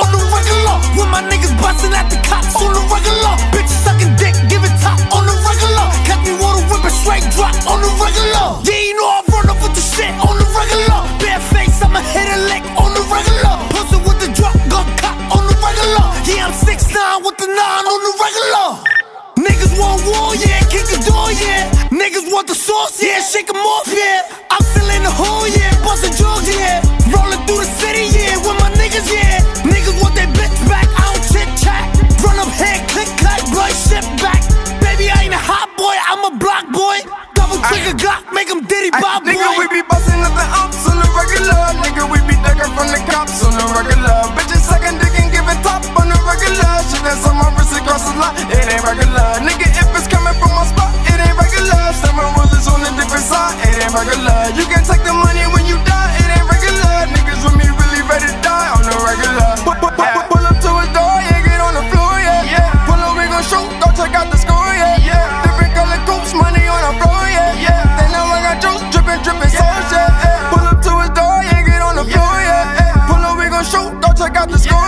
on the regular. With my niggas busting at the cops on the regular. Bitch sucking dick, giving top on the regular. Catch me water whipping straight drop on the regular. Yeah, you know I run up with the shit on the regular. Bare face, I'ma hit a lick on the regular. Pussy with the drop, gun cop on the regular. Yeah, I'm six nine with the 9 on the regular. Niggas want war, yeah, kick the door, yeah. Niggas want the sauce, yeah, shake them off, yeah. I'm still in the hole, yeah, bustin' drugs, yeah. Nigga, we be busting up the ops on the regular. Nigga, we be ducking from the cops on the regular. Bitches sucking dick and giving top on the regular. Shit that's on my wrist, across the lot. It ain't regular. Nigga, if it's coming from my spot, it ain't regular. Seven roses on the different side, it ain't regular. You can take the money when you.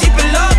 deep in love.